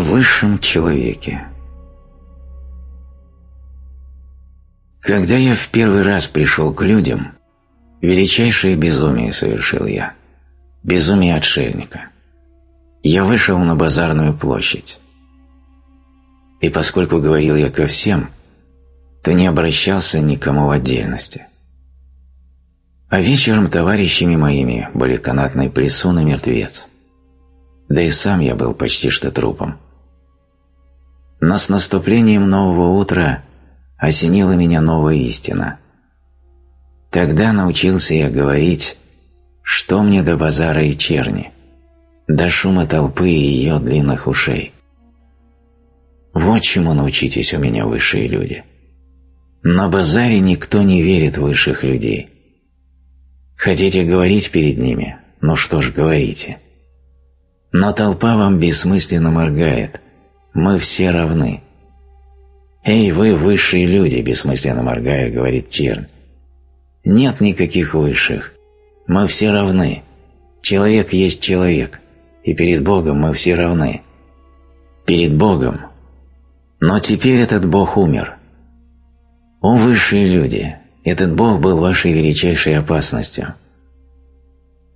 О высшем человеке. Когда я в первый раз пришел к людям, величайшее безумие совершил я. Безумие отшельника. Я вышел на базарную площадь. И поскольку говорил я ко всем, то не обращался никому в отдельности. А вечером товарищами моими были канатный плесун и мертвец. Да и сам я был почти что трупом. Но с наступлением нового утра осенила меня новая истина. Тогда научился я говорить, что мне до базара и черни, до шума толпы и ее длинных ушей. Вот чему научитесь у меня высшие люди. На базаре никто не верит высших людей – Хотите говорить перед ними? Ну что ж, говорите. Но толпа вам бессмысленно моргает. Мы все равны. «Эй, вы высшие люди!» – бессмысленно моргая, говорит Черн. «Нет никаких высших. Мы все равны. Человек есть человек, и перед Богом мы все равны. Перед Богом. Но теперь этот Бог умер. О, высшие люди! Этот Бог был вашей величайшей опасностью.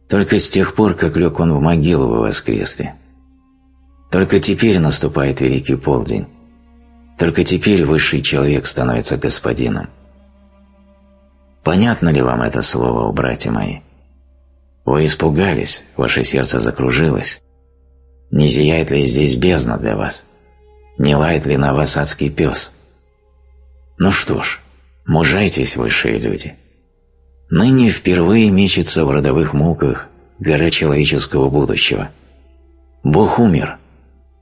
Только с тех пор, как лег он в могилу, вы воскресли. Только теперь наступает великий полдень. Только теперь высший человек становится господином. Понятно ли вам это слово, братья мои? Вы испугались, ваше сердце закружилось. Не зияет ли здесь бездна для вас? Не лает ли на вас адский пес? Ну что ж, Мужайтесь, высшие люди. Ныне впервые мечется в родовых муках гора человеческого будущего. Бог умер.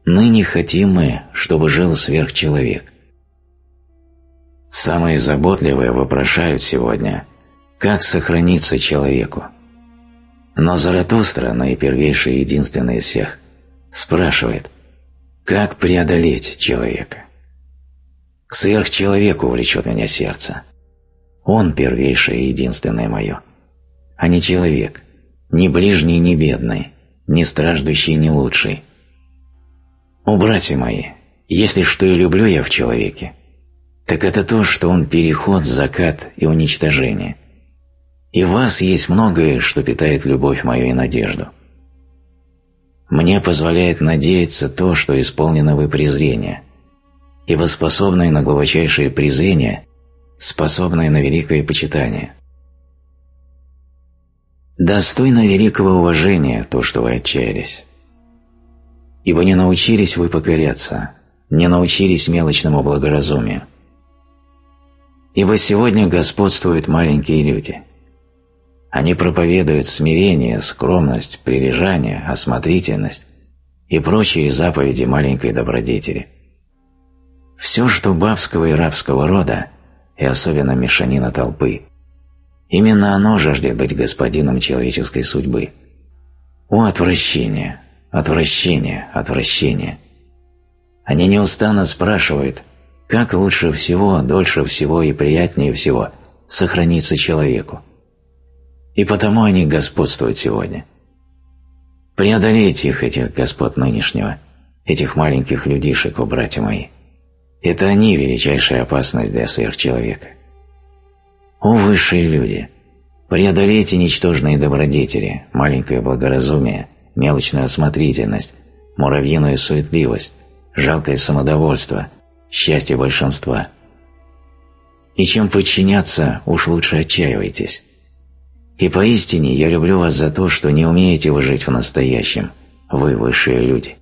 Ныне хотим мы, чтобы жил сверхчеловек. Самые заботливые вопрошают сегодня, как сохраниться человеку. Но Заратустра, наипервейший и единственный из всех, спрашивает, как преодолеть человека. К сверхчеловеку влечет меня сердце. Он первейшее и единственное мое, а не человек, ни ближний, ни бедный, ни страждущий, ни лучший. О, братья мои, если что и люблю я в человеке, так это то, что он переход, закат и уничтожение. И в вас есть многое, что питает любовь мою и надежду. Мне позволяет надеяться то, что исполнено вы презрения – ибо способные на глубочайшее презрение, способные на великое почитание. Достойно великого уважения то, что вы отчаялись. Ибо не научились вы покоряться, не научились мелочному благоразумию. Ибо сегодня господствуют маленькие люди. Они проповедуют смирение, скромность, прилежание, осмотрительность и прочие заповеди маленькой добродетели – все, что бабского и рабского рода, и особенно мешанина толпы, именно оно жаждет быть господином человеческой судьбы. О, отвращение, отвращение, отвращение! Они неустанно спрашивают, как лучше всего, дольше всего и приятнее всего сохраниться человеку. И потому они господствуют сегодня. Преодолейте их, этих господ нынешнего, этих маленьких людишек, о братья мои. Это они величайшая опасность для сверхчеловека. О, высшие люди! Преодолейте ничтожные добродетели, маленькое благоразумие, мелочную осмотрительность, муравьиную суетливость, жалкое самодовольство, счастье большинства. И чем подчиняться, уж лучше отчаивайтесь. И поистине я люблю вас за то, что не умеете вы жить в настоящем, вы высшие люди.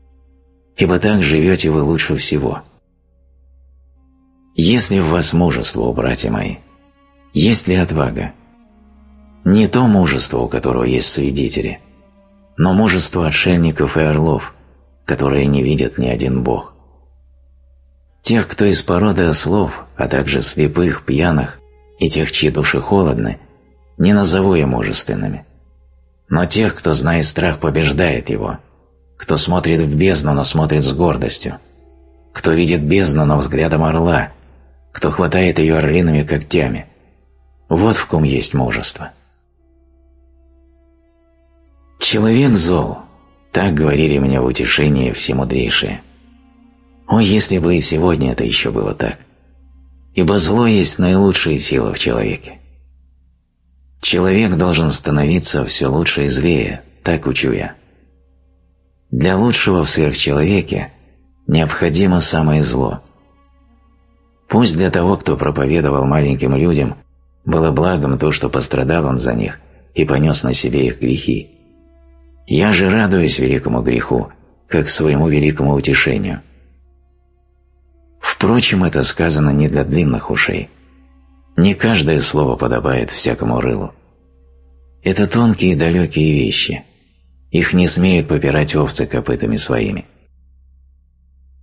Ибо так живете вы лучше всего – есть ли в вас мужество, братья мои? Есть ли отвага? Не то мужество, у которого есть свидетели, но мужество отшельников и орлов, которые не видят ни один бог. Тех, кто из породы ослов, а также слепых, пьяных и тех, чьи души холодны, не назову я мужественными. Но тех, кто знает страх, побеждает его, кто смотрит в бездну, но смотрит с гордостью, кто видит бездну, но взглядом орла – кто хватает ее орлиными когтями. Вот в ком есть мужество. «Человек зол», — так говорили мне в утешение всемудрейшие. О, если бы и сегодня это еще было так! Ибо зло есть наилучшая сила в человеке. Человек должен становиться все лучше и злее, так учу я. Для лучшего в сверхчеловеке необходимо самое зло. Пусть для того, кто проповедовал маленьким людям, было благом то, что пострадал он за них и понес на себе их грехи. Я же радуюсь великому греху, как своему великому утешению. Впрочем, это сказано не для длинных ушей. Не каждое слово подобает всякому рылу. Это тонкие и далекие вещи. Их не смеют попирать овцы копытами своими.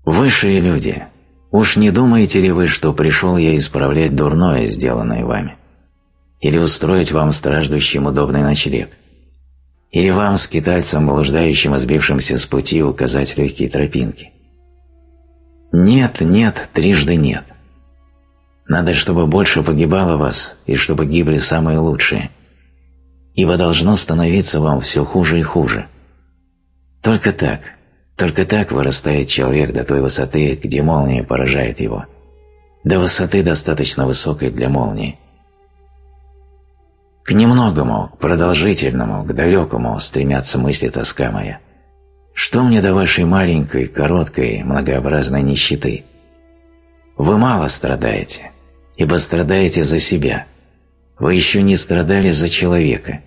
Высшие люди, уж не думаете ли вы, что пришел я исправлять дурное, сделанное вами? Или устроить вам страждущим удобный ночлег? Или вам, скитальцам, блуждающим и сбившимся с пути, указать легкие тропинки? Нет, нет, трижды нет. Надо, чтобы больше погибало вас, и чтобы гибли самые лучшие. Ибо должно становиться вам все хуже и хуже. Только так, только так вырастает человек до той высоты, где молния поражает его. До высоты достаточно высокой для молнии. К немногому, к продолжительному, к далекому стремятся мысли тоска моя. Что мне до вашей маленькой, короткой, многообразной нищеты? Вы мало страдаете, ибо страдаете за себя. Вы еще не страдали за человека.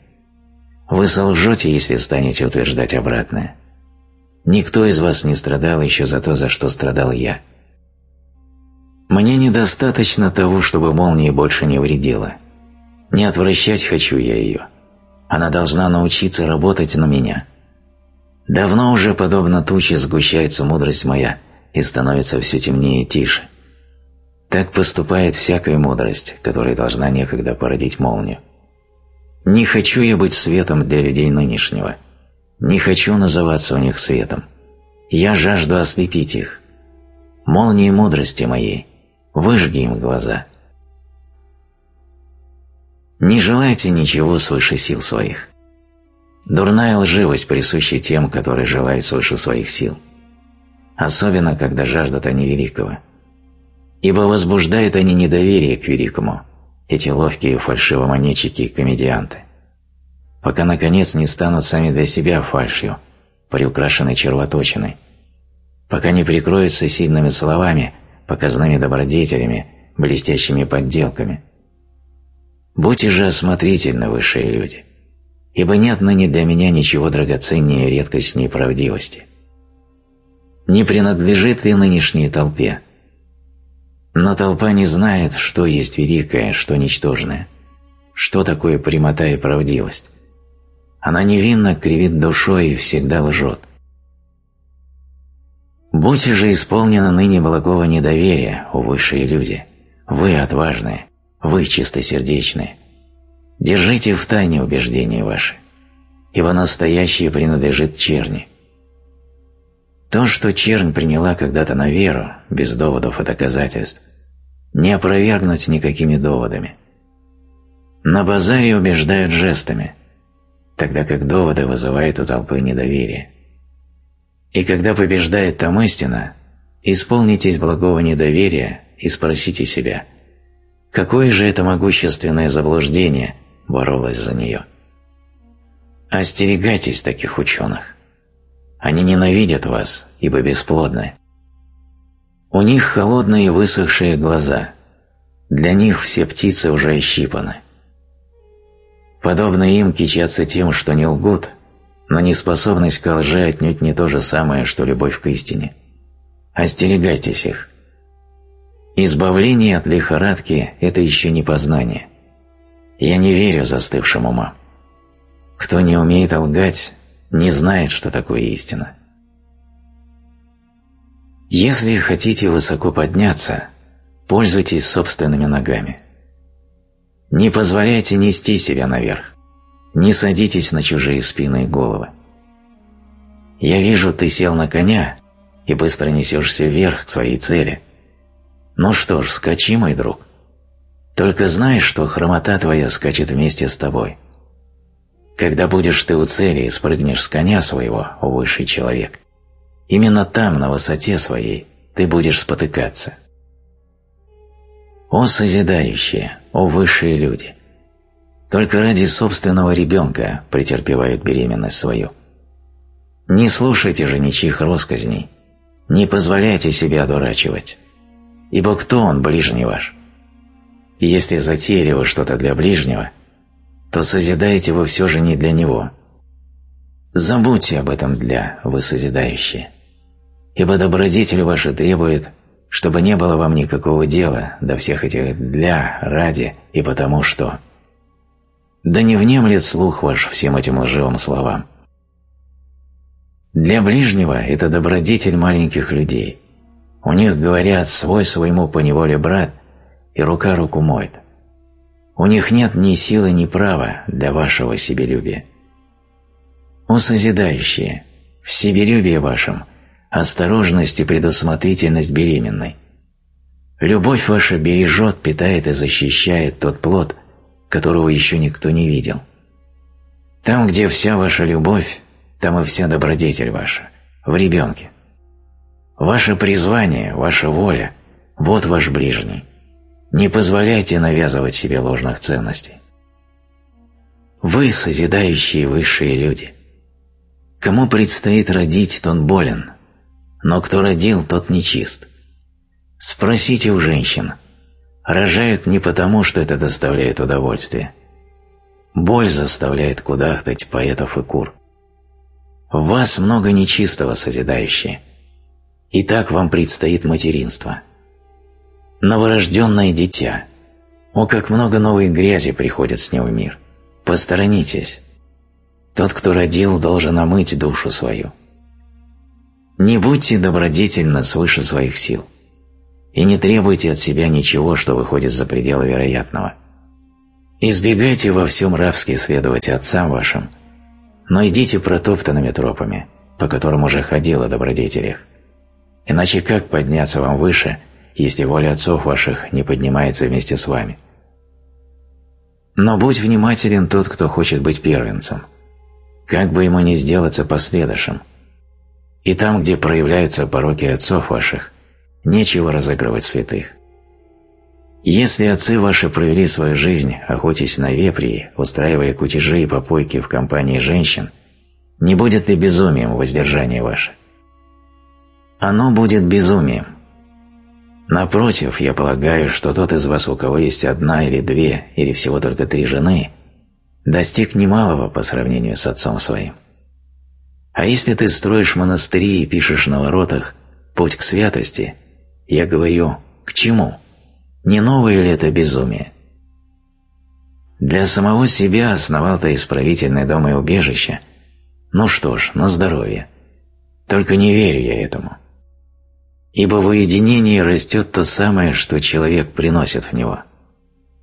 Вы солжете, если станете утверждать обратное. Никто из вас не страдал еще за то, за что страдал я. Мне недостаточно того, чтобы молния больше не вредила. Не отвращать хочу я ее. Она должна научиться работать на меня. Давно уже, подобно туче, сгущается мудрость моя и становится все темнее и тише. Так поступает всякая мудрость, которая должна некогда породить молнию. Не хочу я быть светом для людей нынешнего. Не хочу называться у них светом. Я жажду ослепить их. Молнии мудрости моей, выжги им глаза. Не желайте ничего свыше сил своих. Дурная лживость присуща тем, которые желают свыше своих сил. Особенно, когда жаждут они великого. Ибо возбуждают они недоверие к великому, эти ловкие фальшивомонетчики и комедианты. Пока, наконец, не станут сами для себя фальшью, приукрашенной червоточиной. Пока не прикроются сильными словами, показными добродетелями, блестящими подделками. Будьте же осмотрительны, высшие люди ибо нет ныне для меня ничего драгоценнее редкостней правдивости. Не принадлежит ли нынешней толпе? Но толпа не знает, что есть великое, что ничтожное, что такое прямота и правдивость. Она невинно кривит душой и всегда лжет. Будьте же исполнены ныне благого недоверия, о высшие люди, вы отважные, вы чистосердечные, Держите в тайне убеждения ваши, ибо настоящее принадлежит черни. То, что чернь приняла когда-то на веру, без доводов и доказательств, не опровергнуть никакими доводами. На базаре убеждают жестами, тогда как доводы вызывают у толпы недоверие. И когда побеждает там истина, исполнитесь благого недоверия и спросите себя, какое же это могущественное заблуждение – боролась за нее. Остерегайтесь таких ученых. Они ненавидят вас, ибо бесплодны. У них холодные высохшие глаза. Для них все птицы уже ощипаны. Подобно им кичатся тем, что не лгут, но неспособность к лжи отнюдь не то же самое, что любовь к истине. Остерегайтесь их. Избавление от лихорадки – это еще не познание. Я не верю застывшим умам. Кто не умеет лгать, не знает, что такое истина. Если хотите высоко подняться, пользуйтесь собственными ногами. Не позволяйте нести себя наверх. Не садитесь на чужие спины и головы. Я вижу, ты сел на коня и быстро несешься вверх к своей цели. Ну что ж, скачи, мой друг. Только знай, что хромота твоя скачет вместе с тобой. Когда будешь ты у цели и спрыгнешь с коня своего, о высший человек, именно там, на высоте своей, ты будешь спотыкаться. О созидающие, о высшие люди! Только ради собственного ребенка претерпевают беременность свою. Не слушайте же ничьих росказней, не позволяйте себе одурачивать, ибо кто он, ближний ваш? И если затеяли вы что-то для ближнего, то созидаете вы все же не для него. Забудьте об этом «для» вы созидающие, ибо добродетель ваша требует, чтобы не было вам никакого дела до всех этих «для», «ради» и «потому что». Да не внемлет слух ваш всем этим лживым словам. Для ближнего это добродетель маленьких людей. У них говорят «свой своему поневоле брат» и «рука руку моет». У них нет ни силы, ни права для вашего себелюбия. О созидающие, в себелюбии вашем осторожность и предусмотрительность беременной. Любовь ваша бережет, питает и защищает тот плод, которого еще никто не видел. Там, где вся ваша любовь, там и вся добродетель ваша, в ребенке. Ваше призвание, ваша воля – вот ваш ближний. Не позволяйте навязывать себе ложных ценностей. Вы – созидающие высшие люди. Кому предстоит родить, тот болен, но кто родил, тот нечист. Спросите у женщин. Рожают не потому, что это доставляет удовольствие. Боль заставляет кудахтать поэтов и кур. В вас много нечистого созидающее. И так вам предстоит материнство. Новорожденное дитя. О, как много новой грязи приходит с него мир. Посторонитесь. Тот, кто родил, должен омыть душу свою. Не будьте добродетельны свыше своих сил и не требуйте от себя ничего, что выходит за пределы вероятного. Избегайте во всем рабски следовать отцам вашим, но идите протоптанными тропами, по которым уже ходил о добродетелях. Иначе как подняться вам выше, если воля отцов ваших не поднимается вместе с вами? Но будь внимателен тот, кто хочет быть первенцем. Как бы ему ни сделаться последующим – и там, где проявляются пороки отцов ваших, нечего разыгрывать святых. Если отцы ваши провели свою жизнь, охотясь на вепри, устраивая кутежи и попойки в компании женщин, не будет ли безумием воздержание ваше? Оно будет безумием. Напротив, я полагаю, что тот из вас, у кого есть одна или две, или всего только три жены, достиг немалого по сравнению с отцом своим. А если ты строишь монастыри и пишешь на воротах «Путь к святости», я говорю «К чему? Не новое ли это безумие?» Для самого себя основал ты исправительный дом и убежище. Ну что ж, на здоровье. Только не верю я этому. Ибо в уединении растет то самое, что человек приносит в него.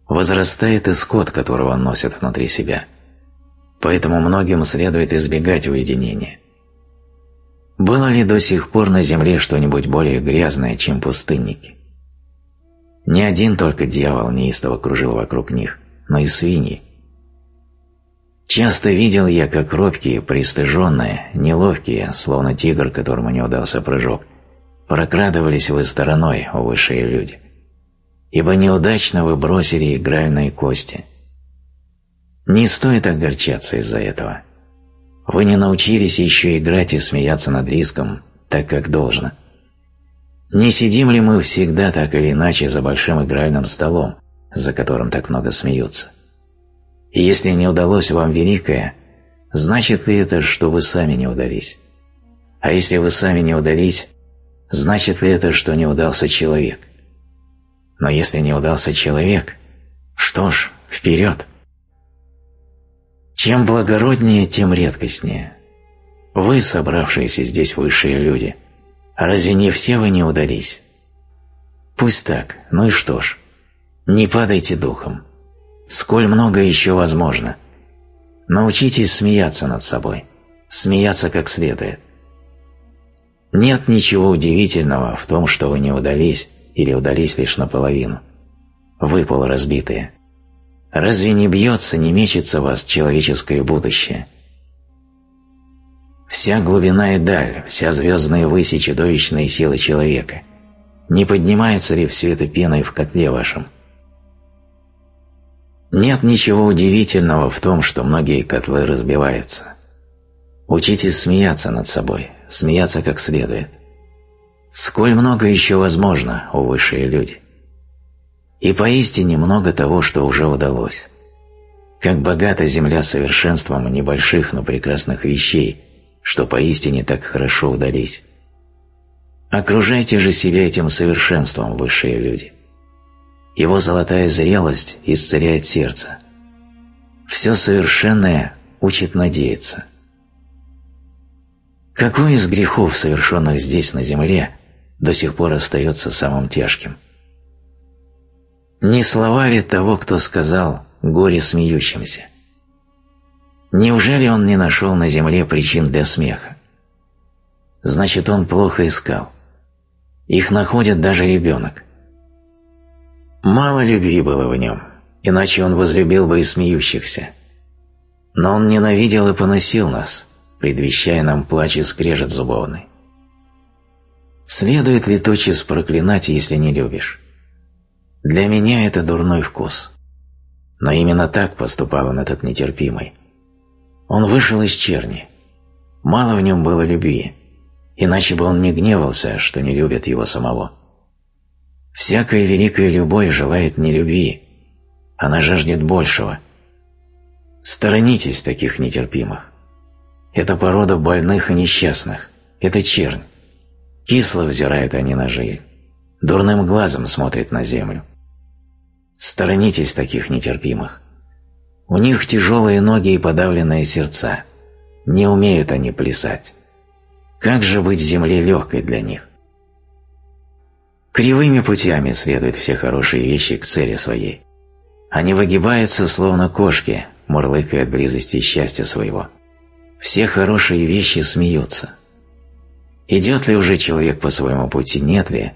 Возрастает и скот, которого он носит внутри себя – поэтому многим следует избегать уединения. Было ли до сих пор на земле что-нибудь более грязное, чем пустынники? Не один только дьявол неистово кружил вокруг них, но и свиньи. Часто видел я, как робкие, пристыженные, неловкие, словно тигр, которому не удался прыжок, прокрадывались вы стороной, о высшие люди. Ибо неудачно вы бросили игральные кости – не стоит огорчаться из-за этого. Вы не научились еще играть и смеяться над риском так, как должно. Не сидим ли мы всегда так или иначе за большим игральным столом, за которым так много смеются? И если не удалось вам великое, значит ли это, что вы сами не удались? А если вы сами не удались, значит ли это, что не удался человек? Но если не удался человек, что ж, вперед! Чем благороднее, тем редкостнее. Вы, собравшиеся здесь высшие люди, разве не все вы не удались? Пусть так, ну и что ж. Не падайте духом. Сколь много еще возможно. Научитесь смеяться над собой. Смеяться как следует. Нет ничего удивительного в том, что вы не удались или удались лишь наполовину. Вы полуразбитые. Разве не бьется, не мечется вас человеческое будущее? Вся глубина и даль, вся звездная высь и чудовищные силы человека Не поднимается ли все это пеной в котле вашем? Нет ничего удивительного в том, что многие котлы разбиваются. Учитесь смеяться над собой, смеяться как следует. Сколь много еще возможно, о высшие люди. И поистине много того, что уже удалось. Как богата земля совершенством небольших, но прекрасных вещей, что поистине так хорошо удались. Окружайте же себя этим совершенством, высшие люди. Его золотая зрелость исцеляет сердце. Все совершенное учит надеяться. Какой из грехов, совершенных здесь на земле, до сих пор остается самым тяжким? Не слова ли того, кто сказал «горе смеющимся»? Неужели он не нашел на земле причин для смеха? Значит, он плохо искал. Их находит даже ребенок. Мало любви было в нем, иначе он возлюбил бы и смеющихся. Но он ненавидел и поносил нас, предвещая нам плач и скрежет зубовный. Следует ли тотчас проклинать, если не любишь? Для меня это дурной вкус. Но именно так поступал он этот нетерпимый. Он вышел из черни. Мало в нем было любви, иначе бы он не гневался, что не любят его самого. Всякая великая любовь желает не любви, она жаждет большего. Сторонитесь таких нетерпимых. Это порода больных и несчастных, это чернь. Кисло взирают они на жизнь, дурным глазом смотрят на землю. Сторонитесь таких нетерпимых. У них тяжелые ноги и подавленные сердца. Не умеют они плясать. Как же быть земле легкой для них? Кривыми путями следуют все хорошие вещи к цели своей. Они выгибаются, словно кошки, мурлыкая от близости счастья своего. Все хорошие вещи смеются. Идет ли уже человек по своему пути, нет ли,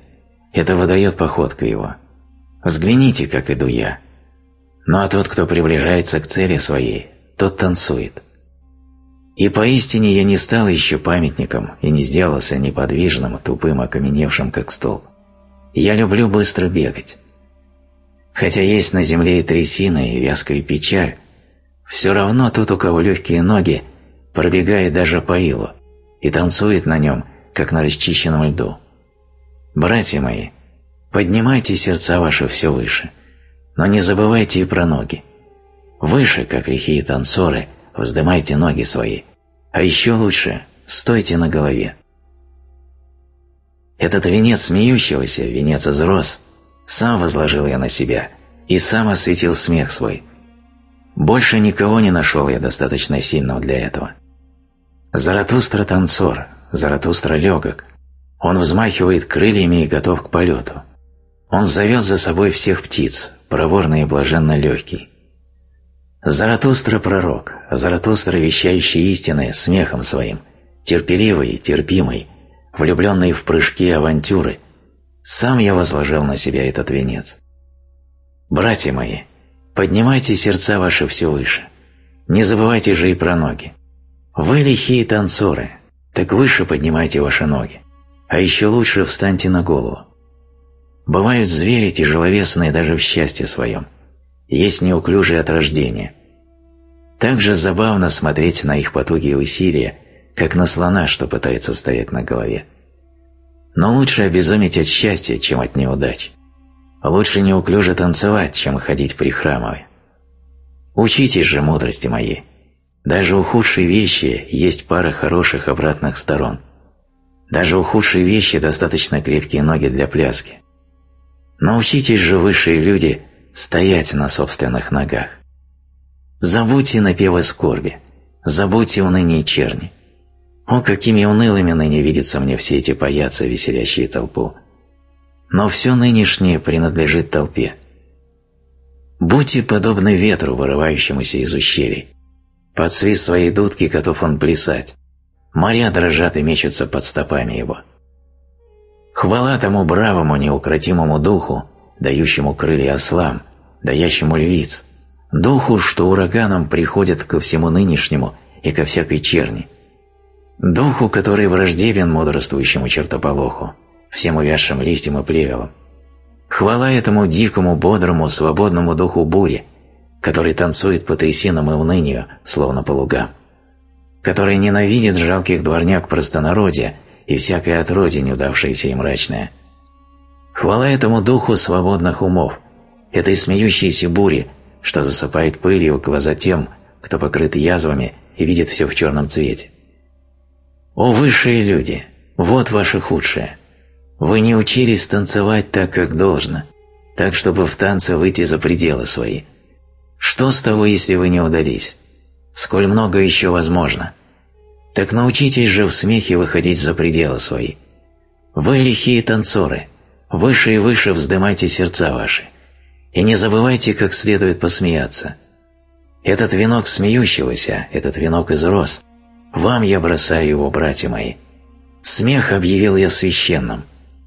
это выдает походка его. Взгляните, как иду я. Ну а тот, кто приближается к цели своей, тот танцует. И поистине я не стал еще памятником и не сделался неподвижным, тупым, окаменевшим, как стол. Я люблю быстро бегать. Хотя есть на земле и трясина, и вязкая печаль, все равно тот, у кого легкие ноги, пробегает даже по илу и танцует на нем, как на расчищенном льду. Братья мои, поднимайте сердца ваши все выше, но не забывайте и про ноги. Выше, как лихие танцоры, вздымайте ноги свои, а еще лучше стойте на голове. Этот венец смеющегося, венец из сам возложил я на себя и сам осветил смех свой. Больше никого не нашел я достаточно сильного для этого. Заратустра танцор, Заратустра легок. Он взмахивает крыльями и готов к полету. Он зовет за собой всех птиц, проворный и блаженно легкий. Заратустра пророк, Заратустра вещающий истины смехом своим, терпеливый, терпимый, влюбленный в прыжки и авантюры, сам я возложил на себя этот венец. Братья мои, поднимайте сердца ваши все выше. Не забывайте же и про ноги. Вы лихие танцоры, так выше поднимайте ваши ноги. А еще лучше встаньте на голову. Бывают звери тяжеловесные даже в счастье своем. Есть неуклюжие от рождения. Так же забавно смотреть на их потуги и усилия, как на слона, что пытается стоять на голове. Но лучше обезуметь от счастья, чем от неудач. Лучше неуклюже танцевать, чем ходить прихрамывая. Учитесь же мудрости моей. Даже у худшей вещи есть пара хороших обратных сторон. Даже у худшей вещи достаточно крепкие ноги для пляски. Научитесь же, высшие люди, стоять на собственных ногах. Забудьте напевы скорби, забудьте уныние черни. О, какими унылыми ныне видятся мне все эти паяцы, веселящие толпу. Но все нынешнее принадлежит толпе. Будьте подобны ветру, вырывающемуся из ущелий. Под свист своей дудки готов он плясать. Моря дрожат и мечутся под стопами его. Хвала тому бравому, неукротимому духу, дающему крылья ослам, даящему львиц, духу, что ураганом приходит ко всему нынешнему и ко всякой черни, духу, который враждебен мудрствующему чертополоху, всем увязшим листьям и плевелам. Хвала этому дикому, бодрому, свободному духу бури, который танцует по трясинам и унынию, словно по лугам, который ненавидит жалких дворняк простонародья и всякое отродье неудавшееся и мрачное. Хвала этому духу свободных умов, этой смеющейся бури, что засыпает пылью глаза тем, кто покрыт язвами и видит все в черном цвете. О высшие люди, вот ваше худшее. Вы не учились танцевать так, как должно, так, чтобы в танце выйти за пределы свои. Что с того, если вы не удались? Сколь много еще возможно. Так научитесь же в смехе выходить за пределы свои. Вы лихие танцоры, выше и выше вздымайте сердца ваши. И не забывайте, как следует посмеяться. Этот венок смеющегося, этот венок из роз, вам я бросаю его, братья мои. Смех объявил я священным.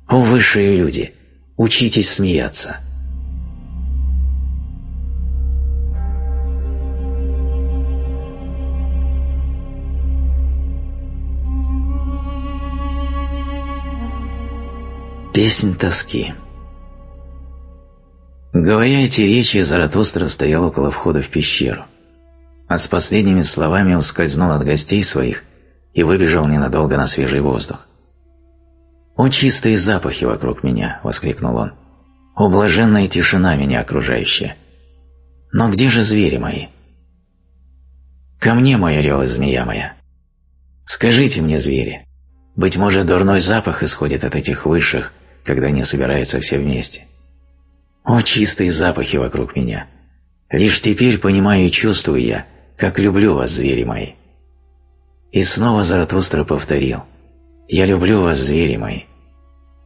О, высшие люди, учитесь смеяться. Песнь тоски Говоря эти речи, Заратустра стоял около входа в пещеру, а с последними словами ускользнул от гостей своих и выбежал ненадолго на свежий воздух. «О, чистые запахи вокруг меня!» — воскликнул он. «О, блаженная тишина меня окружающая! Но где же звери мои? Ко мне, мой орел и змея моя! Скажите мне, звери, быть может, дурной запах исходит от этих высших, когда они собираются все вместе. О, чистые запахи вокруг меня! Лишь теперь понимаю и чувствую я, как люблю вас, звери мои. И снова Заратустра повторил «Я люблю вас, звери мои».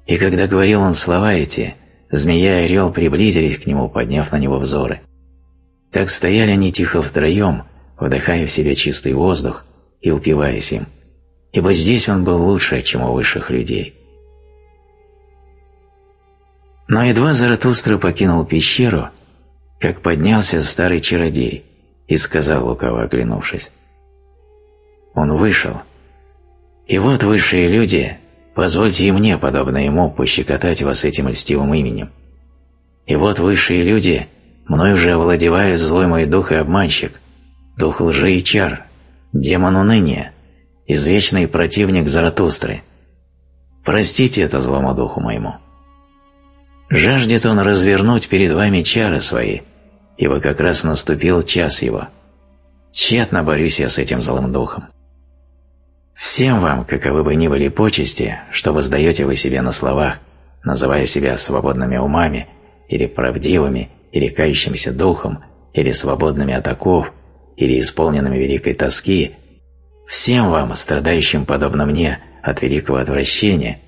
И когда говорил он слова эти, змея и орел приблизились к нему, подняв на него взоры. Так стояли они тихо втроем, вдыхая в себя чистый воздух и упиваясь им, ибо здесь он был лучше, чем у высших людей. Но едва Заратустра покинул пещеру, как поднялся старый чародей и сказал, лукаво оглянувшись. Он вышел. И вот высшие люди, позвольте и мне, подобно ему, пощекотать вас этим льстивым именем. И вот высшие люди, мной уже овладевает злой мой дух и обманщик, дух лжи и чар, демон уныния, извечный противник Заратустры. Простите это злому духу моему. Жаждет он развернуть перед вами чары свои, ибо как раз наступил час его. Тщетно борюсь я с этим злым духом. Всем вам, каковы бы ни были почести, что воздаете вы себе на словах, называя себя свободными умами, или правдивыми, или кающимся духом, или свободными от оков, или исполненными великой тоски, всем вам, страдающим подобно мне от великого отвращения,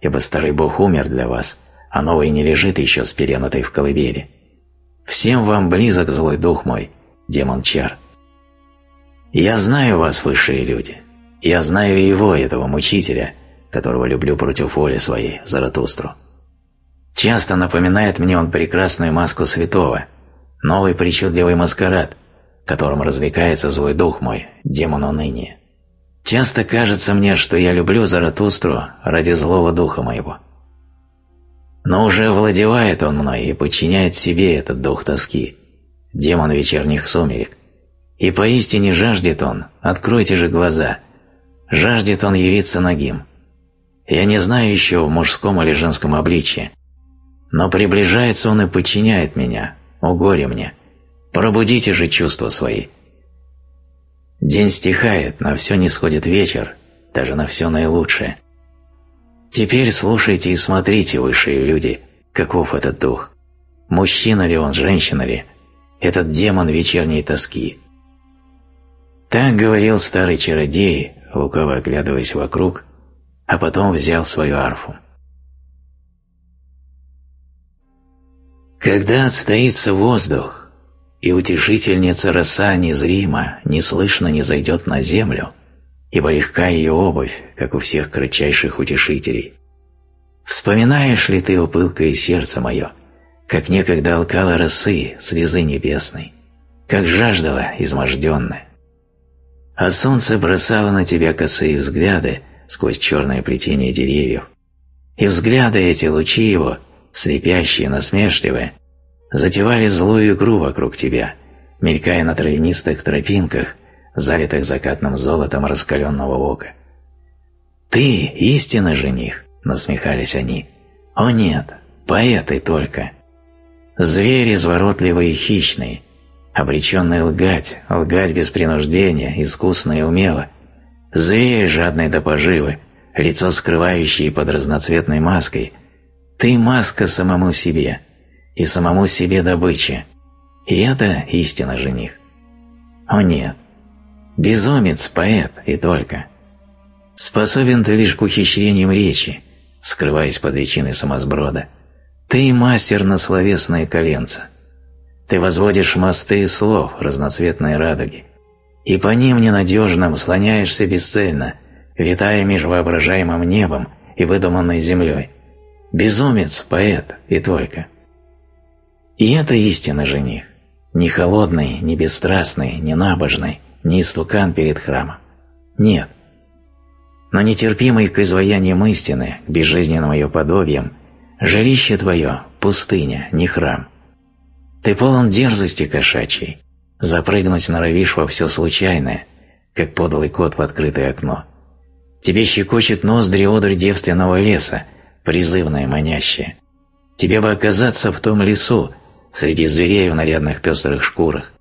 ибо старый Бог умер для вас – а новый не лежит еще спеленатой в колыбели. Всем вам близок злой дух мой, демон Чар. Я знаю вас, высшие люди. Я знаю его, этого мучителя, которого люблю против воли своей, Заратустру. Часто напоминает мне он прекрасную маску святого, новый причудливый маскарад, которым развлекается злой дух мой, демон уныния. Часто кажется мне, что я люблю Заратустру ради злого духа моего. Но уже владевает он мной и подчиняет себе этот дух тоски, демон вечерних сумерек. И поистине жаждет он, откройте же глаза, жаждет он явиться нагим. Я не знаю еще в мужском или женском обличье, но приближается он и подчиняет меня, о горе мне. Пробудите же чувства свои. День стихает, на все не сходит вечер, даже на все наилучшее. Теперь слушайте и смотрите, высшие люди, каков этот дух. Мужчина ли он, женщина ли? Этот демон вечерней тоски. Так говорил старый чародей, лукаво оглядываясь вокруг, а потом взял свою арфу. Когда отстоится воздух, и утешительница роса незримо, неслышно не зайдет на землю – ибо легка ее обувь, как у всех кратчайших утешителей. Вспоминаешь ли ты, упылкое сердце мое, как некогда алкала росы слезы небесной, как жаждала изможденная? А солнце бросало на тебя косые взгляды сквозь черное плетение деревьев, И взгляды эти, лучи его, слепящие, насмешливые, затевали злую игру вокруг тебя, мелькая на травянистых тропинках, залитых закатным золотом раскаленного ока. «Ты истинный жених!» — насмехались они. «О нет, поэты только!» Звери изворотливые и хищные, обреченные лгать, лгать без принуждения, искусно и умело. Зверь, жадный до поживы, лицо скрывающее под разноцветной маской. Ты маска самому себе, и самому себе добыча. И это истина жених. О нет, безумец, поэт и только. Способен ты лишь к ухищрениям речи, скрываясь под личиной самосброда. Ты мастер на словесные коленца. Ты возводишь мосты слов, разноцветные радуги, и по ним ненадежным слоняешься бесцельно, витая между воображаемым небом и выдуманной землей. Безумец, поэт и только. И это истинный жених. Не холодный, не бесстрастный, не набожный, не истукан перед храмом. Нет. Но нетерпимый к изваяниям истины, к безжизненным ее подобиям, жилище твое – пустыня, не храм. Ты полон дерзости кошачьей, запрыгнуть норовишь во все случайное, как подлый кот в открытое окно. Тебе щекочет ноздри одурь девственного леса, призывная, манящая. Тебе бы оказаться в том лесу, среди зверей в нарядных пестрых шкурах.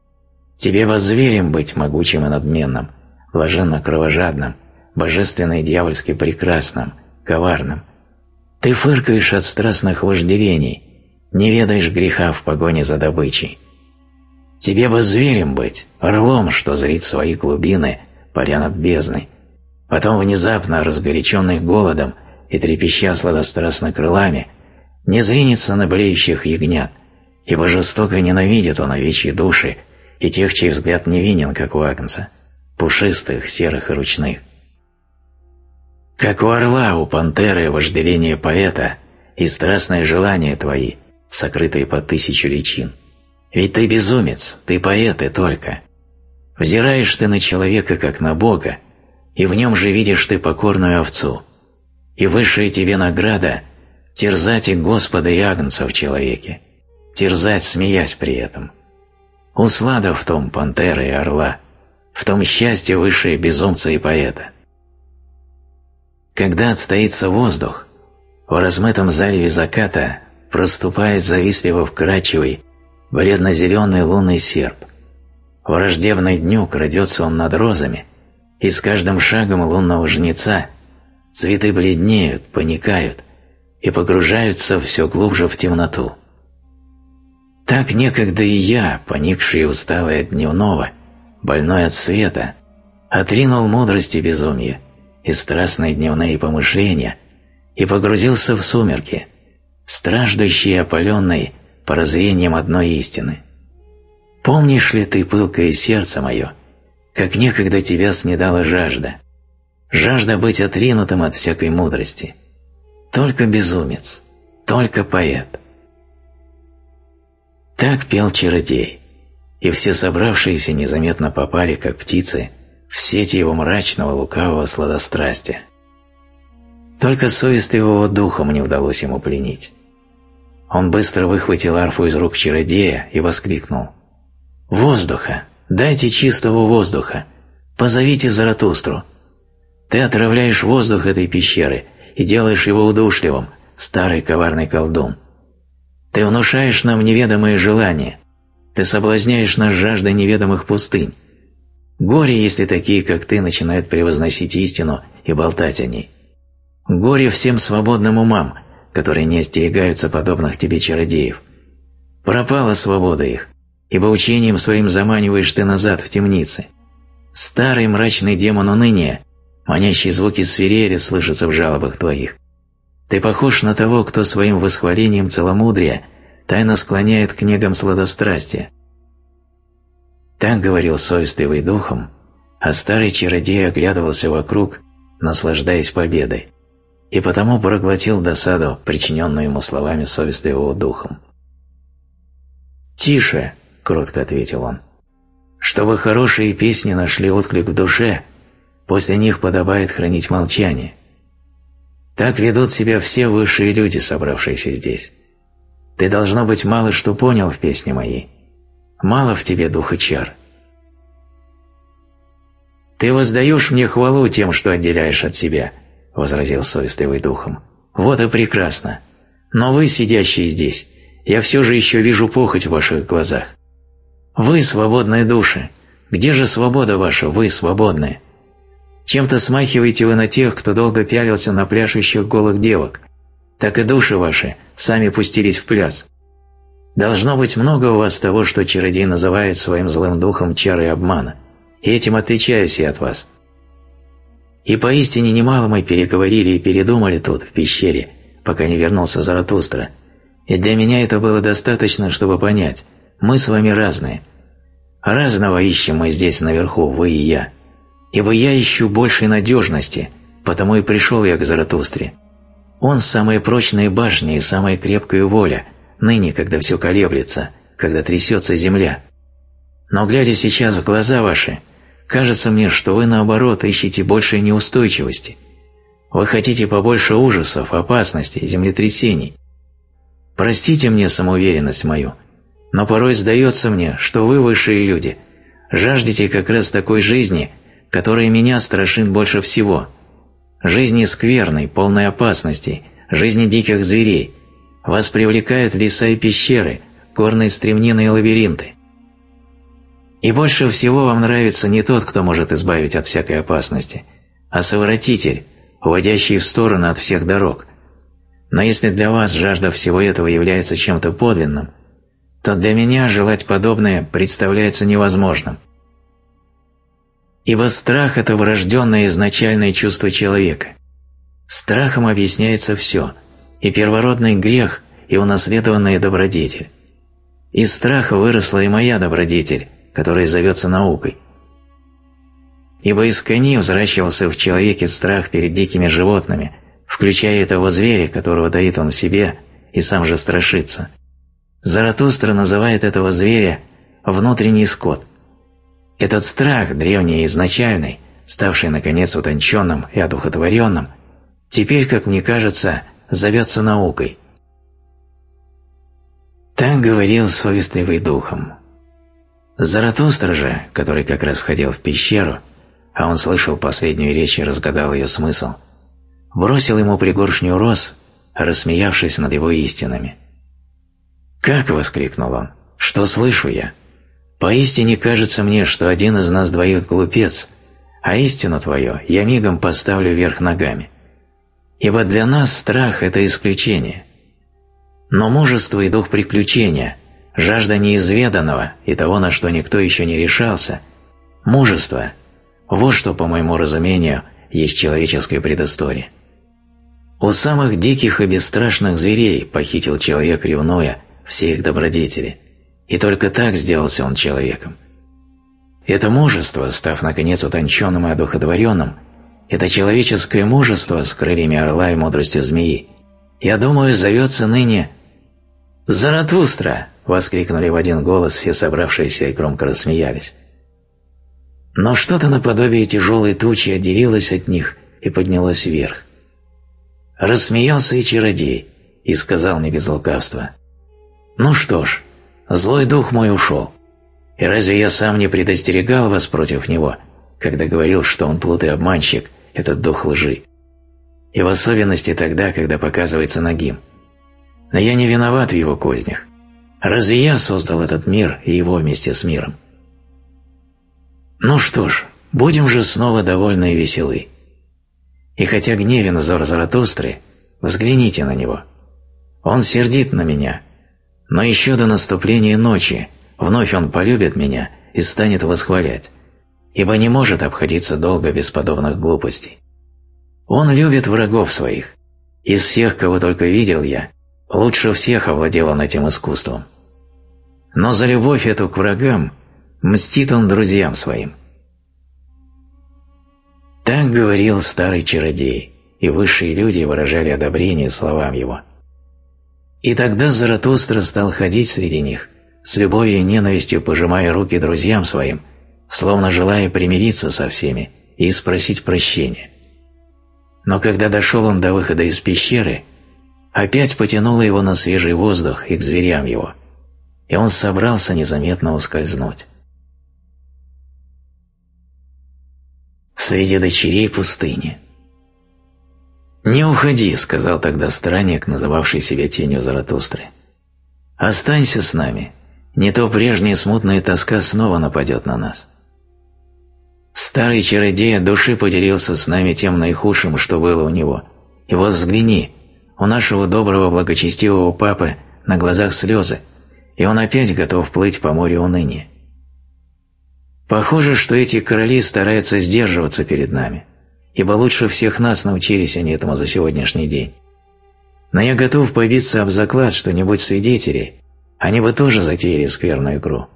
Тебе бы зверем быть могучим и надменным, блаженно кровожадным, божественно и дьявольски прекрасным, коварным. Ты фыркаешь от страстных вожделений, не ведаешь греха в погоне за добычей. Тебе бы зверем быть, орлом, что зрит свои глубины, паря над бездной. Потом внезапно, разгоряченный голодом и трепеща сладострастно крылами, не зринется на блеющих ягнят, ибо жестоко ненавидит он овечьи души и тех, чей взгляд невинен, как у агнца, пушистых, серых и ручных. Как у орла, у пантеры вожделение поэта и страстное желание твои, сокрытые под тысячу личин. Ведь ты безумец, ты поэт и только. Взираешь ты на человека, как на Бога, и в нем же видишь ты покорную овцу. И высшая тебе награда – терзать и Господа и Агнца в человеке, терзать, смеясь при этом. Услада в том пантера и орла, в том счастье высшее безумца и поэта. Когда отстоится воздух, в размытом зареве заката проступает завистливо вкрадчивый, бледно-зеленый лунный серп. Враждебный дню крадется он над розами, и с каждым шагом лунного жнеца цветы бледнеют, паникают и погружаются все глубже в темноту. Так некогда и я, поникший и усталый от дневного, больной от света, отринул мудрость и безумие и страстные дневные помышления и погрузился в сумерки, страждущий и опаленный прозрением одной истины. Помнишь ли ты, пылкое сердце мое, как некогда тебя снедала жажда, жажда быть отринутым от всякой мудрости, только безумец, только поэт. Так пел чародей, и все собравшиеся незаметно попали, как птицы, в сети его мрачного лукавого сладострастия. Только совестливого духа мне удалось ему пленить. Он быстро выхватил арфу из рук чародея и воскликнул. «Воздуха! Дайте чистого воздуха! Позовите Заратустру! Ты отравляешь воздух этой пещеры и делаешь его удушливым, старый коварный колдун. Ты внушаешь нам неведомые желания, ты соблазняешь нас жаждой неведомых пустынь. Горе, если такие, как ты, начинают превозносить истину и болтать о ней. Горе всем свободным умам, которые не остерегаются подобных тебе чародеев. Пропала свобода их, ибо учением своим заманиваешь ты назад в темницы. Старый мрачный демон уныния, манящие звуки свирели слышатся в жалобах твоих. Ты похож на того, кто своим восхвалением целомудрия тайно склоняет к негам сладострастия. Так говорил совестливый духом, а старый чародей оглядывался вокруг, наслаждаясь победой и потому проглотил досаду, причиненную ему словами совестливого духом. «Тише!» – кротко ответил он. «Чтобы хорошие песни нашли отклик в душе, после них подобает хранить молчание. Так ведут себя все высшие люди, собравшиеся здесь. Ты, должно быть, мало что понял в песне моей. Мало в тебе духа чар. «Ты воздаешь мне хвалу тем, что отделяешь от себя», — возразил совестливый духом. «Вот и прекрасно. Но вы, сидящие здесь, я все же еще вижу похоть в ваших глазах. Вы свободные души. Где же свобода ваша, вы свободные? Чем-то смахиваете вы на тех, кто долго пялился на пляшущих голых девок. Так и души ваши сами пустились в пляс. Должно быть много у вас того, что чародей называет своим злым духом чары обмана. И этим отличаюсь я от вас. И поистине немало мы переговорили и передумали тут, в пещере, пока не вернулся Заратустра – и для меня это было достаточно, чтобы понять, мы с вами разные. Разного ищем мы здесь наверху, вы и я. Ибо я ищу большей надежности, потому и пришел я к Заратустре. Он – самая прочная башня и самая крепкая воля, ныне, когда все колеблется, когда трясется земля. Но глядя сейчас в глаза ваши, кажется мне, что вы, наоборот, ищете большей неустойчивости. Вы хотите побольше ужасов, опасностей, землетрясений. Простите мне самоуверенность мою, но порой сдается мне, что вы, высшие люди, жаждете как раз такой жизни, которая меня страшит больше всего. Жизни скверной, полной опасностей, жизни диких зверей. Вас привлекают леса и пещеры, горные стремнины и лабиринты. И больше всего вам нравится не тот, кто может избавить от всякой опасности, а совратитель, уводящий в сторону от всех дорог – но если для вас жажда всего этого является чем-то подлинным, то для меня желать подобное представляется невозможным. Ибо страх – это врожденное изначальное чувство человека. Страхом объясняется все – и первородный грех, и унаследованная добродетель. Из страха выросла и моя добродетель, которая зовется наукой. Ибо из кони взращивался в человеке страх перед дикими животными – включая этого зверя, которого доит он в себе и сам же страшится. Заратустра называет этого зверя внутренний скот. Этот страх, древний и изначальный, ставший наконец утонченным и одухотворенным, теперь, как мне кажется, зовется наукой. Так говорил совестливый духом. Заратустра же, который как раз входил в пещеру, а он слышал последнюю речь и разгадал ее смысл – бросил ему пригоршню роз, рассмеявшись над его истинами. «Как?» — воскликнул он. «Что слышу я? Поистине кажется мне, что один из нас двоих глупец, а истину твою я мигом поставлю вверх ногами. Ибо для нас страх – это исключение. Но мужество и дух приключения, жажда неизведанного и того, на что никто еще не решался, мужество – вот что, по моему разумению, есть человеческая предыстория. У самых диких и бесстрашных зверей похитил человек, ревнуя, все их добродетели, и только так сделался он человеком. Это мужество, став наконец утонченным и одухотворенным, это человеческое мужество с крыльями орла и мудростью змеи, я думаю, зовется ныне «Заратустра!» — воскликнули в один голос все собравшиеся и громко рассмеялись. Но что-то наподобие тяжелой тучи отделилось от них и поднялось вверх. Рассмеялся и чародей и сказал не без лукавства. «Ну что ж, злой дух мой ушел. И разве я сам не предостерегал вас против него, когда говорил, что он плут и обманщик, этот дух лжи? И в особенности тогда, когда показывается нагим. Но я не виноват в его кознях. Разве я создал этот мир и его вместе с миром? Ну что ж, будем же снова довольны и веселы. И хотя гневен взор Заратустры, взгляните на него. Он сердит на меня, но еще до наступления ночи вновь он полюбит меня и станет восхвалять, ибо не может обходиться долго без подобных глупостей. Он любит врагов своих. Из всех, кого только видел я, лучше всех овладел он этим искусством. Но за любовь эту к врагам мстит он друзьям своим – так говорил старый чародей, и высшие люди выражали одобрение словам его. И тогда Заратустра стал ходить среди них, с любовью и ненавистью пожимая руки друзьям своим, словно желая примириться со всеми и спросить прощения. Но когда дошел он до выхода из пещеры, опять потянуло его на свежий воздух и к зверям его, и он собрался незаметно ускользнуть. Среди дочерей пустыни «Не уходи», — сказал тогда странник, называвший себя тенью Заратустры. «Останься с нами, не то прежняя смутная тоска снова нападет на нас». Старый чародей души поделился с нами тем наихудшим, что было у него. И вот взгляни, у нашего доброго благочестивого папы на глазах слезы, и он опять готов плыть по морю уныния. Похоже, что эти короли стараются сдерживаться перед нами, ибо лучше всех нас научились они этому за сегодняшний день. Но я готов побиться об заклад, что не будь свидетелей, они бы тоже затеяли скверную игру.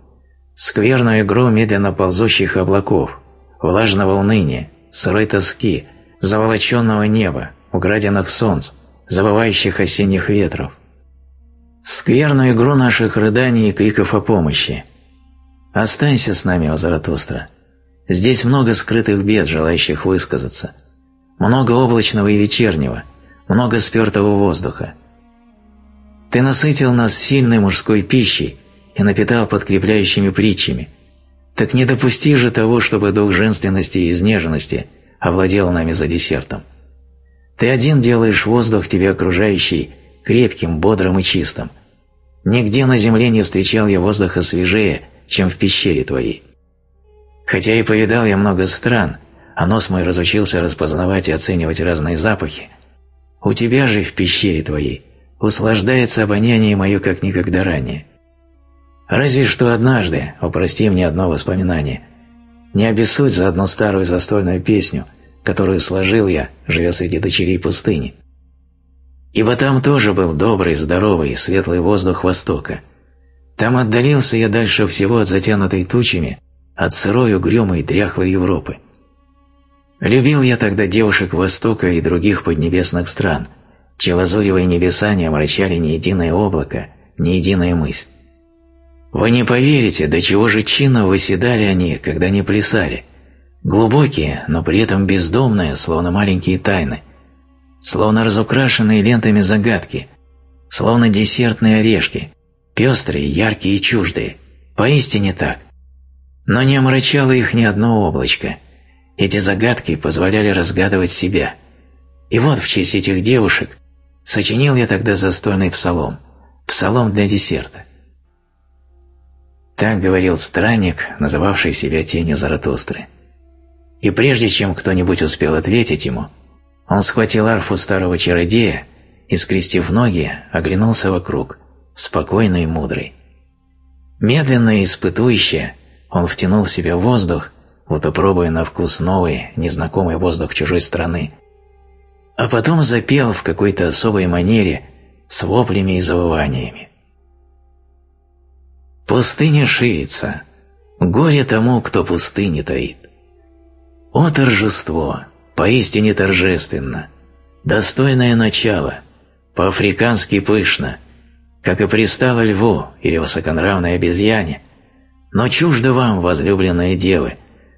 Скверную игру медленно ползущих облаков – влажного уныния, сырой тоски, заволоченного неба, украденных солнц, забывающих осенних ветров. Скверную игру наших рыданий и криков о помощи. Останься с нами, о Заратустра. Здесь много скрытых бед, желающих высказаться. Много облачного и вечернего, много спертого воздуха. Ты насытил нас сильной мужской пищей и напитал подкрепляющими притчами – так не допусти же того, чтобы дух женственности и изнеженности овладел нами за десертом. Ты один делаешь воздух тебе окружающий крепким, бодрым и чистым. Нигде на земле не встречал я воздуха свежее, чем в пещере твоей. Хотя и повидал я много стран, а нос мой разучился распознавать и оценивать разные запахи, у тебя же в пещере твоей услаждается обоняние мое как никогда ранее. Разве что однажды, упрости мне одно воспоминание, не обессудь за одну старую застольную песню, которую сложил я, живя среди дочерей пустыни. Ибо там тоже был добрый, здоровый, светлый воздух Востока. Там отдалился я дальше всего от затянутой тучами, от сырой, угрюмой, дряхлой Европы. Любил я тогда девушек Востока и других поднебесных стран, чьи лазуревые небеса не омрачали ни единое облако, ни единая мысль. Вы не поверите, до чего же чинно выседали они, когда не плясали. Глубокие, но при этом бездомные, словно маленькие тайны. Словно разукрашенные лентами загадки. Словно десертные орешки. Пестрые, яркие и чуждые. Поистине так. Но не омрачало их ни одно облачко. Эти загадки позволяли разгадывать себя. И вот в честь этих девушек сочинил я тогда застольный псалом. Псалом для десерта. Так говорил странник, называвший себя тенью Заратустры. И прежде чем кто-нибудь успел ответить ему, он схватил арфу старого чародея и, скрестив ноги, оглянулся вокруг, спокойный и мудрый. Медленно и испытующе он втянул в себя воздух, будто пробуя на вкус новый, незнакомый воздух чужой страны, а потом запел в какой-то особой манере с воплями и завываниями. Пустыня ширится, горе тому, кто пустыни таит. О торжество, поистине торжественно, достойное начало, по-африкански пышно, как и пристало льву или высоконравной обезьяне, но чуждо вам, возлюбленные девы,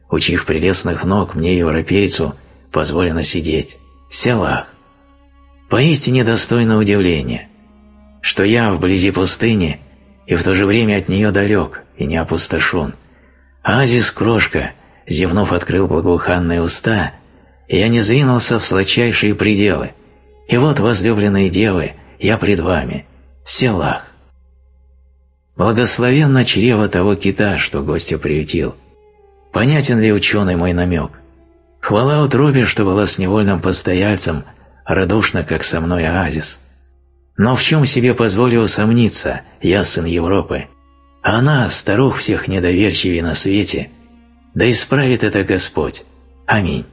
у чьих прелестных ног мне, европейцу, позволено сидеть, селах. Поистине достойно удивления, что я вблизи пустыни – и в то же время от нее далек и не опустошен. Азис крошка, зевнув, открыл благоуханные уста, и я не зринулся в сладчайшие пределы. И вот, возлюбленные девы, я пред вами, селах. Благословенно чрево того кита, что гостя приютил. Понятен ли ученый мой намек? Хвала утробе, что была с невольным постояльцем, радушно, как со мной оазис. Но в чем себе позволю усомниться, я сын Европы? Она, старух всех недоверчивей на свете, да исправит это Господь. Аминь.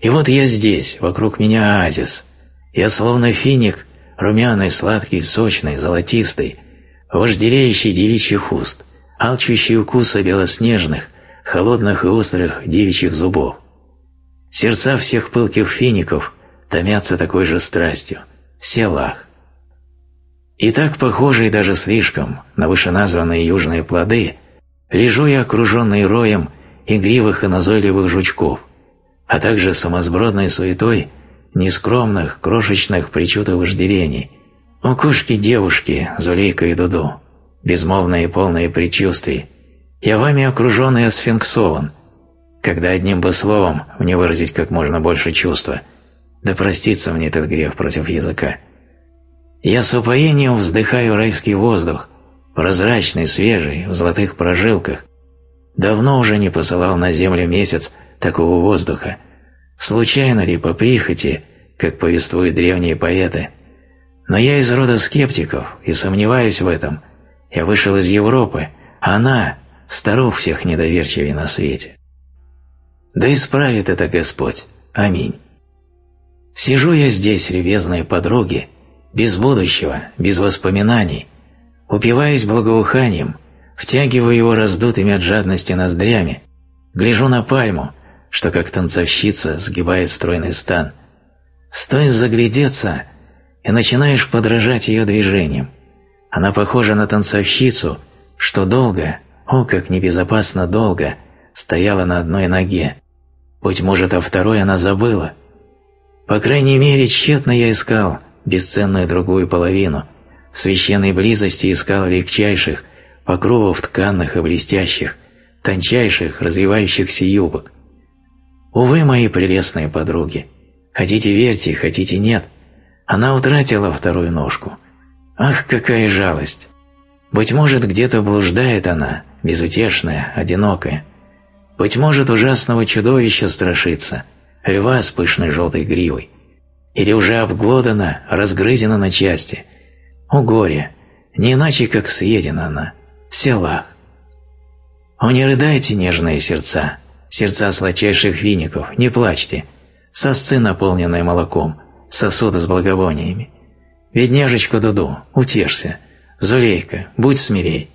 И вот я здесь, вокруг меня оазис. Я словно финик, румяный, сладкий, сочный, золотистый, вожделеющий девичьих уст, алчущий укуса белоснежных, холодных и острых девичьих зубов. Сердца всех пылких фиников томятся такой же страстью. Селах. И так похожий даже слишком на вышеназванные южные плоды, лежу я окруженный роем игривых и назойливых жучков, а также самосбродной суетой нескромных, крошечных причуд и вожделений. У кушки девушки, Зулейка и Дуду, безмолвные и полные предчувствий. Я вами окружен и осфинксован, когда одним бы словом мне выразить как можно больше чувства. Да простится мне этот грех против языка. Я с упоением вздыхаю райский воздух, прозрачный, свежий, в золотых прожилках. Давно уже не посылал на землю месяц такого воздуха. Случайно ли по прихоти, как повествуют древние поэты? Но я из рода скептиков и сомневаюсь в этом. Я вышел из Европы, а она – старух всех недоверчивей на свете. Да исправит это Господь. Аминь. Сижу я здесь, ревезные подруги, без будущего, без воспоминаний, упиваясь благоуханием, втягиваю его раздутыми от жадности ноздрями, гляжу на пальму, что как танцовщица сгибает стройный стан. Стоит заглядеться, и начинаешь подражать ее движениям. Она похожа на танцовщицу, что долго, о, как небезопасно долго, стояла на одной ноге. Быть может, о второй она забыла. По крайней мере, тщетно я искал бесценную другую половину, в священной близости искал легчайших, покровов тканных и блестящих, тончайших, развивающихся юбок. Увы, мои прелестные подруги, хотите верьте, хотите нет, она утратила вторую ножку. Ах, какая жалость! Быть может, где-то блуждает она, безутешная, одинокая. Быть может, ужасного чудовища страшится, льва с пышной желтой гривой. Или уже обглодана, разгрызена на части. О горе! Не иначе, как съедена она. Селах. О, не рыдайте, нежные сердца, сердца сладчайших виников, не плачьте. Сосцы, наполненные молоком, сосуды с благовониями. Ведняжечку Дуду, утешься. Зулейка, будь смирей.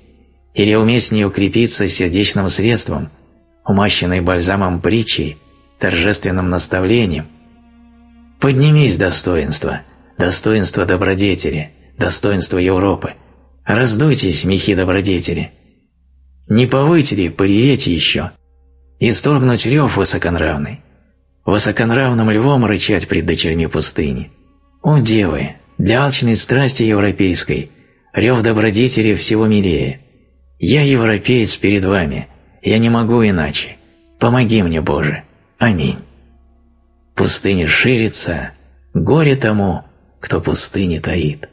Или уместнее укрепиться сердечным средством – умащенной бальзамом притчей, торжественным наставлением. Поднимись, достоинство, достоинство добродетели, достоинство Европы. Раздуйтесь, мехи добродетели. Не повыть ли, поревете еще, исторгнуть рев высоконравный, высоконравным львом рычать пред дочерьми пустыни. О, девы, для алчной страсти европейской рев добродетели всего милее. Я европеец перед вами, я не могу иначе. Помоги мне, Боже. Аминь. Пустыня ширится, горе тому, кто пустыни таит.